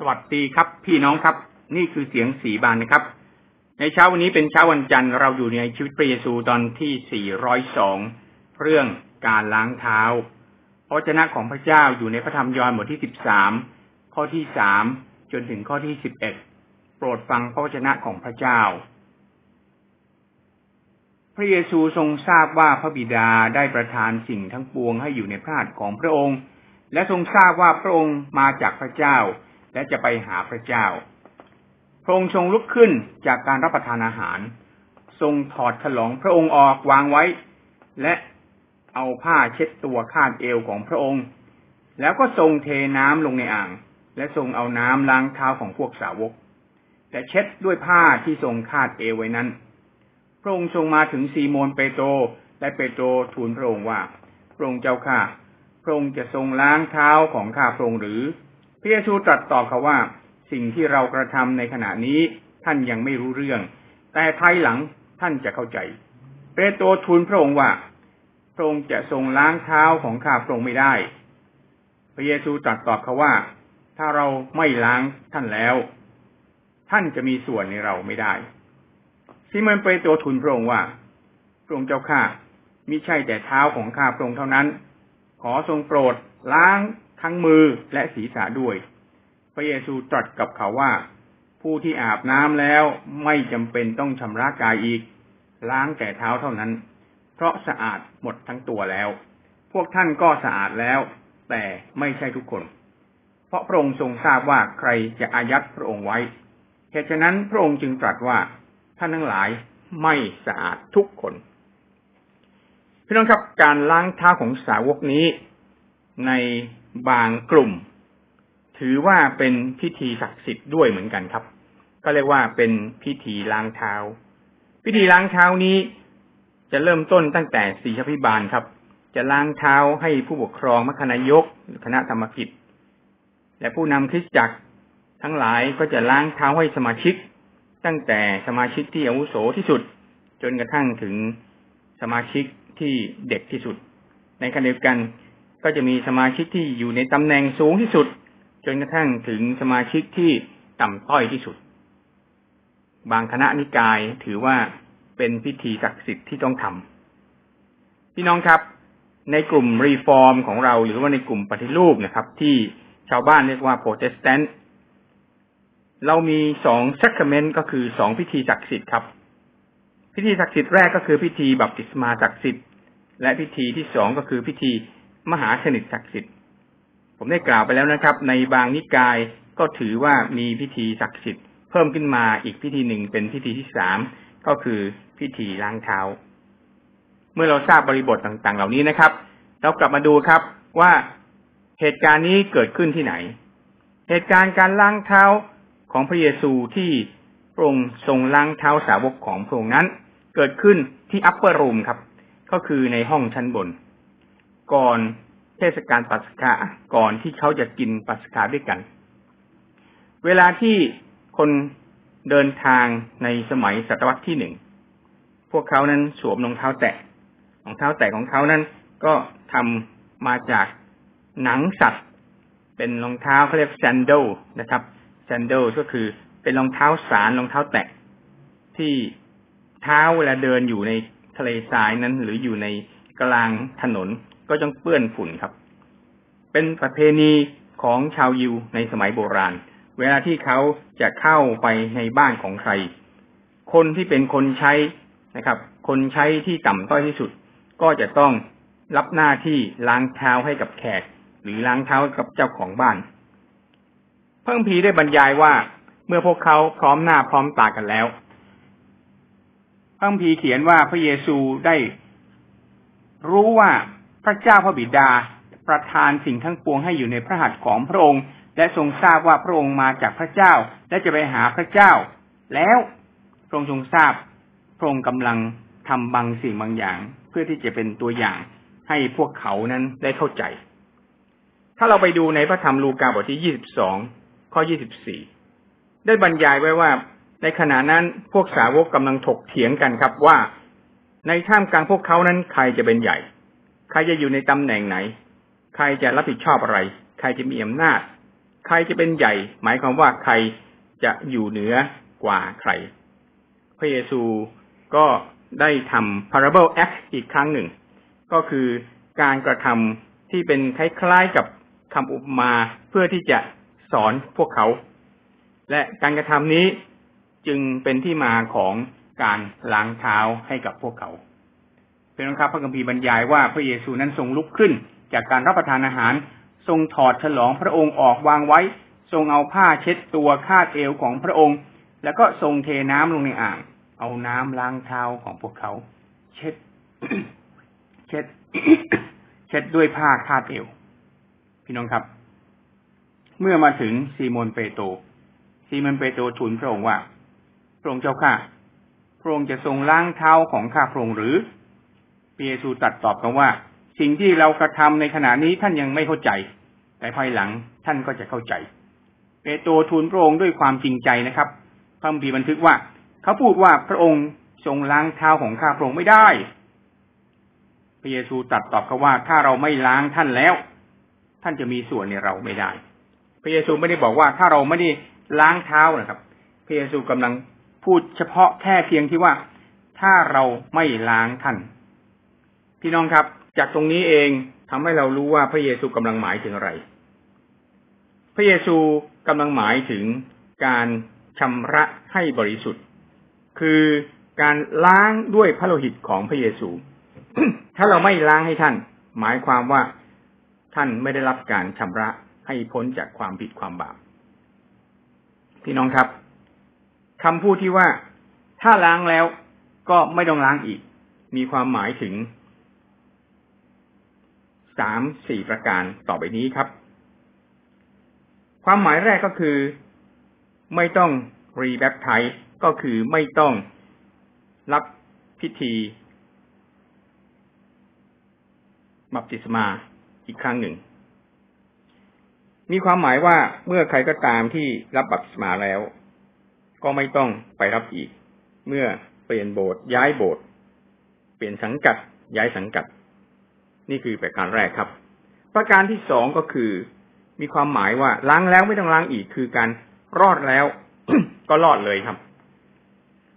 สวัสดีครับ พี่น้องครับ นี่คือเสียงสีบานนะครับ ในเช้าวันนี้เป็นเช้าวันจันทร์เราอยู่ในชีวิตพระเยซูตอนที่ 402 เรื่องการล้างเท้าพระวจนะของพระเจ้าอยู่ในพระธรรมยอห์นบทที่ 13 ข้อที่ 3 จนถึงข้อที่ 11 โปรดฟังพระวจนะของพระเจ้า พระเยซูทรงทราบว่าพระบิดาได้ประทานสิ่งทั้งปวงให้อยู่ในพระหัตถ์ของพระองค์ และทรงทราบว่าพระองค์มาจากพระเจ้า และจะไปหาพระเจ้า พระองค์ทรงลุกขึ้นจากการรับประทานอาหาร ทรงถอดฉลองพระองค์ออกวางไว้ และเอาผ้าเช็ดตัวคาดเอวของพระองค์ แล้วก็ทรงเทน้ำลงในอ่าง และทรงเอาน้ำล้างเท้าของพวกสาวก แต่เช็ดด้วยผ้าที่ทรงคาดเอวไว้นั้น พระองค์ทรงมาถึงซีโมนเปโตรและเปโตรทูลพระองค์ว่า พระองค์เจ้าข้าพระองค์จะทรงล้างเท้าของข้าพระองค์หรือ พระเยซูตรัสตอบเขาว่า สิ่งที่เรากระทำในขณะนี้ท่านยังไม่รู้เรื่อง แต่ภายหลังท่านจะเข้าใจ เปโตรทูลพระองค์ว่าพระองค์จะทรงล้างเท้าของข้าพระองค์ไม่ได้ พระเยซูตรัสตอบเขาว่า ถ้าเราไม่ล้างท่านแล้ว ท่านจะมีส่วนในเราไม่ได้ซิมอนเปโตรทูลพระองค์ว่าพระองค์เจ้าข้ามิใช่แต่เท้าของข้าพระองค์เท่านั้น ขอทรงโปรดล้าง ทั้งมือและศีรษะด้วย พระเยซูตรัสกับเขาว่า ผู้ที่อาบน้ำแล้วไม่จำเป็นต้องชำระกายอีก ล้างแต่เท้าเท่านั้น เพราะสะอาดหมดทั้งตัวแล้ว พวกท่านก็สะอาดแล้ว แต่ไม่ใช่ทุกคน เพราะพระองค์ทรงทราบว่าใครจะอายัดพระองค์ไว้เหตุฉะนั้นพระองค์จึงตรัสว่าท่านทั้งหลายไม่สะอาดทุกคนพี่น้องครับการล้างเท้าของสาวกนี้ใน บางกลุ่ม ถือว่าเป็นพิธีศักดิ์สิทธิ์ด้วยเหมือนกันครับ ก็เรียกว่าเป็นพิธีล้างเท้า พิธีล้างเท้านี้จะเริ่มต้นตั้งแต่สีชพิบาลครับ จะล้างเท้าให้ผู้ปกครองมัคนายกหรือคณะธรรมกิจ และผู้นำคริสตจักรทั้งหลายก็จะล้างเท้าให้สมาชิก ตั้งแต่สมาชิกที่อาวุโสที่สุด จนกระทั่งถึงสมาชิกที่เด็กที่สุด ในขณะเดียวกัน ก็จะมีสมาชิกที่อยู่ในตำแหน่งสูงที่สุด จนกระทั่งถึงสมาชิกที่ต่ำต้อยที่สุด บางคณะนิกายถือว่าเป็นพิธีศักดิ์สิทธิ์ที่ต้องทำพี่น้องครับ ในกลุ่ม Reform ของเราหรือว่าในกลุ่มปฏิรูปนะครับ ที่ชาวบ้านเรียกว่าโปรเตสแตนต์เรามีสอง sacrament ก็คือสองพิธีศักดิ์สิทธิ์ครับ พิธีศักดิ์สิทธิ์แรกก็คือพิธีบัพติศมาศักดิ์สิทธิ์และพิธีที่สองก็คือพิธี มหาสนิทศักดิ์สิทธิ์ ผมได้กล่าวไปแล้วนะครับ ในบางนิกายก็ถือว่ามีพิธีศักดิ์สิทธิ์ เพิ่มขึ้นมาอีกพิธีหนึ่งเป็นพิธีที่สามก็คือพิธีล้างเท้า เมื่อเราทราบบริบทต่างๆ เหล่านี้นะครับ เรากลับมาดูครับว่าเหตุการณ์นี้เกิดขึ้นที่ไหน เหตุการณ์การล้างเท้าของพระเยซูที่พระองค์ทรงล้างเท้าสาวกของพระองค์นั้น เกิดขึ้นที่อัปเปอร์รูมครับ ก็คือในห้องชั้นบน ก่อนเทศกาลปัสกาก่อนที่เขาจะกินปัสกาด้วยกัน เวลาที่คนเดินทางในสมัยศตวรรษที่หนึ่ง พวกเขานั้นสวมรองเท้าแตะรองเท้าแตะของเขานั้นก็ทำมาจากหนังสัตว์ เป็นรองเท้าเขาเรียกแซนเดนะครับแซนเดก็คือเป็นรองเท้าสารรองเท้าแตะที่เท้าเวลาเดินอยู่ในทะเลทรายนั้น หรืออยู่ในกลางถนน ก็ต้องเปื้อนฝุ่นครับ เป็นประเพณีของชาวยิวในสมัยโบราณ เวลาที่เขาจะเข้าไปในบ้านของใคร คนที่เป็นคนใช้นะครับ คนใช้ที่ต่ำต้อยที่สุด ก็จะต้องรับหน้าที่ล้างเท้าให้กับแขก หรือล้างเท้ากับเจ้าของบ้านเพิ่งพีได้บรรยายว่าเมื่อพวกเขาพร้อมหน้าพร้อมตากันแล้วเพิ่งพีเขียนว่าพระเยซูได้รู้ว่า พระเจ้าพระบิดาประทานสิ่งทั้งปวงให้อยู่ในพระหัตถ์ของพระองค์ และทรงทราบว่าพระองค์มาจากพระเจ้าและจะไปหาพระเจ้า แล้วพระองค์ทรงทราบพระองค์กำลังทำบางสิ่งบางอย่าง เพื่อที่จะเป็นตัวอย่างให้พวกเขานั้นได้เข้าใจ ถ้าเราไปดูในพระธรรมลูกาบทที่ยี่สิบสองข้อยี่สิบสี่ได้บรรยายไว้ว่า ในขณะนั้นพวกสาวกกำลังถกเถียงกันครับว่า ในท่ามกลางพวกเขานั้นใครจะเป็นใหญ่ ครจะอยู่ในตำแหน่งไหน ใครจะรับผิดชอบอะไร ใครจะมีอำนาจ ใครจะเป็นใหญ่ หมายความว่าใครจะอยู่เหนือกว่าใคร พระเยซูก็ได้ทำ parable act อีกครั้งหนึ่ง ก็คือการกระทำที่เป็นคล้ายๆกับคำอุปมาเพื่อที่จะสอนพวกเขา และการกระทำนี้จึงเป็นที่มาของการล้างเท้าให้กับพวกเขา เป็นครับพระคัมภีบรรยายว่าพระเยซูนั้นทรงลุกขึ้น จากการรับประทานอาหาร ทรงถอดฉลองพระองค์ออกวางไว้ ทรงเอาผ้าเช็ดตัวคาดเอวของพระองค์ แล้วก็ทรงเทน้ำลงในอ่าง เอาน้ำล้างเท้าของพวกเขา เช็ด เช็ด เช็ดด้วยผ้าคาดเอว พี่น้องครับ เมื่อมาถึงซีโมนเปโตรซีโมนเปโตรทูลพระองค์ว่าพระองค์เจ้าข้าพระองค์จะทรงล้างเท้าของข้าพระองค์หรือ พระเยซูตรัสตอบกันว่า สิ่งที่เรากระทำในขณะนี้ท่านยังไม่เข้าใจ แต่ภายหลังท่านก็จะเข้าใจ เปโตรทูลพระองค์ด้วยความจริงใจนะครับพระมีบันทึกว่า เขาพูดว่าพระองค์ทรงล้างเท้าของข้าพระองค์ไม่ได้ พระเยซูตรัสตอบเขาว่าถ้าเราไม่ล้างท่านแล้ว ท่านจะมีส่วนในเราไม่ได้ พระเยซูไม่ได้บอกว่าถ้าเราไม่ได้ล้างเท้านะครับ พระเยซูกำลังพูดเฉพาะแค่เพียงที่ว่าถ้าเราไม่ล้างท่าน พี่น้องครับ จากตรงนี้เองทำให้เรารู้ว่าพระเยซูกำลังหมายถึงอะไร พระเยซูกำลังหมายถึงการชำระให้บริสุทธิ์ คือการล้างด้วยพระโลหิตของพระเยซู ถ้าเราไม่ล้างให้ท่าน หมายความว่าท่านไม่ได้รับการชำระให้พ้นจากความผิดความบาปพี่น้องครับคำพูดที่ว่าถ้าล้างแล้วก็ไม่ต้องล้างอีก มีความหมายถึง สามสี่ประการต่อไปนี้ครับ ความหมายแรกก็คือ ไม่ต้องรีแบปไทก็คือไม่ต้องรับพิธีบัพติศมาอีกครั้งหนึ่ง มีความหมายว่าเมื่อใครก็ตามที่รับบัพติศมาแล้ว ก็ไม่ต้องไปรับอีก เมื่อเปลี่ยนโบสถ์ย้ายโบสถ์เปลี่ยนสังกัดย้ายสังกัด นี่คือประการแรกครับ ประการที่สองก็คือ มีความหมายว่าล้างแล้วไม่ต้องล้างอีกคือการรอดแล้วก็รอดเลยครับ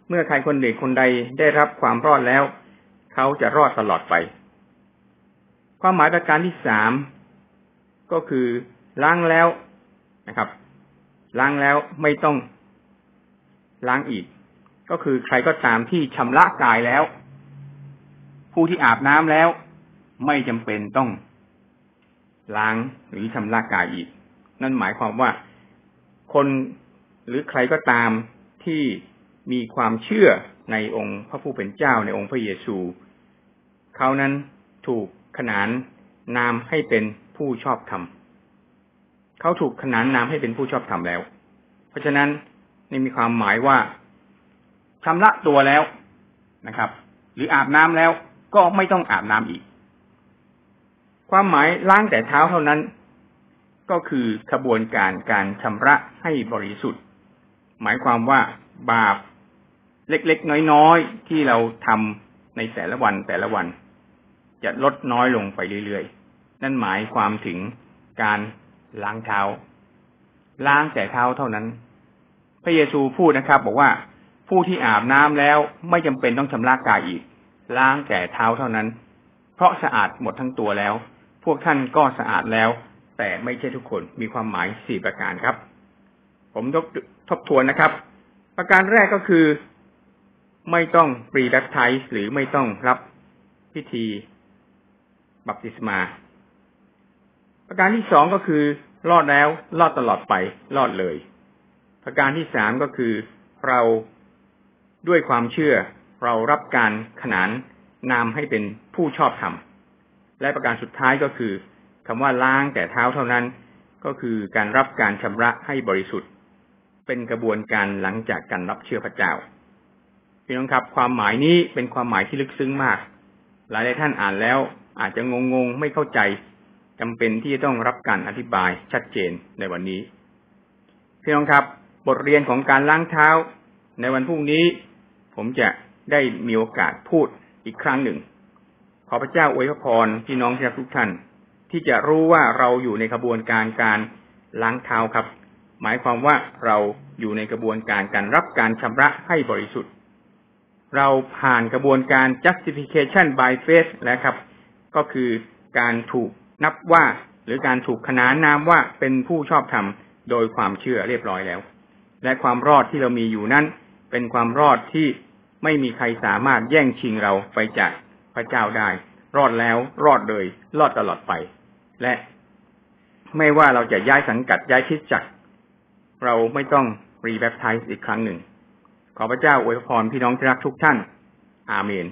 เมื่อใครคนหนึ่งคนใดได้รับความรอดแล้ว เขาจะรอดตลอดไป ความหมายประการที่สามก็คือล้างแล้วนะครับ ล้างแล้วไม่ต้องล้างอีก ก็คือใครก็ตามที่ชำระกายแล้ว ผู้ที่อาบน้ำแล้ว ไม่จำเป็นต้องล้างหรือชำระกายอีก นั่นหมายความว่าคนหรือใครก็ตามที่มีความเชื่อในองค์พระผู้เป็นเจ้าในองค์พระเยซู เขานั้นถูกขนานนามให้เป็นผู้ชอบธรรม เขาถูกขนานนามให้เป็นผู้ชอบธรรมแล้ว เพราะฉะนั้นนี่มีความหมายว่าชำระตัวแล้วนะครับ หรืออาบน้ำแล้วก็ไม่ต้องอาบน้ำอีก ความหมายล้างแต่เท้าเท่านั้น ก็คือขบวนการการชำระให้บริสุทธิ์ หมายความว่าบาปเล็กๆ น้อยๆ ที่เราทำในแต่ละวันแต่ละวัน จะลดน้อยลงไปเรื่อยๆ นั่นหมายความถึงการล้างเท้า ล้างแต่เท้าเท่านั้น พระเยซูพูดนะครับ บอกว่าผู้ที่อาบน้ำแล้วไม่จำเป็นต้องชำระกายอีก ล้างแต่เท้าเท่านั้น เพราะสะอาดหมดทั้งตัวแล้ว พวกท่านก็สะอาดแล้ว แต่ไม่ใช่ทุกคนมีความหมายสี่ประการครับ ผมทบทบทวนนะครับ ประการแรกก็คือ ไม่ต้องปรีแบปไทส์หรือไม่ต้องรับพิธีบัพติศมา ประการที่สองก็คือรอดแล้วรอดตลอดไปรอดเลย ประการที่สามก็คือเราด้วยความเชื่อเรารับการขนานนามให้เป็นผู้ชอบธรรม และประการสุดท้ายก็คือคำว่าล้างแต่เท้าเท่านั้น ก็คือการรับการชำระให้บริสุทธิ์ เป็นกระบวนการหลังจากการรับเชื่อพระเจ้าพี่น้องครับ ความหมายนี้เป็นความหมายที่ลึกซึ้งมาก หลายท่านอ่านแล้วอาจจะงงงไม่เข้าใจจำเป็นที่จะต้องรับการอธิบายชัดเจนในวันนี้พี่น้องครับ บทเรียนของการล้างเท้า ในวันพรุ่งนี้ ผมจะได้มีโอกาสพูดอีกครั้งหนึ่ง ขอพระเจ้าอวยพรพี่น้องที่รักทุกท่าน ที่จะรู้ว่าเราอยู่ในขบวนการการล้างเท้าครับ หมายความว่าเราอยู่ในกระบวนการการรับการชำระให้บริสุทธิ์ เราผ่านกระบวนการ justification by faith แล้วครับ ก็คือการถูกนับว่า หรือการถูกขนานนามว่าเป็นผู้ชอบธรรมโดยความเชื่อเรียบร้อยแล้ว และความรอดที่เรามีอยู่นั้น เป็นความรอดที่ไม่มีใครสามารถแย่งชิงเราไปจาก ระเจ้าได้ รอดแล้วรอดเลย รอดตลอดไป และไม่ว่าเราจะย้ายสังกัดย้ายคิดจักรเราไม่ต้องรีแบปไทส์อีกครั้งหนึ่ง ขอพระเจ้าอวยพรพี่น้องที่รักทุกท่าน อาเมน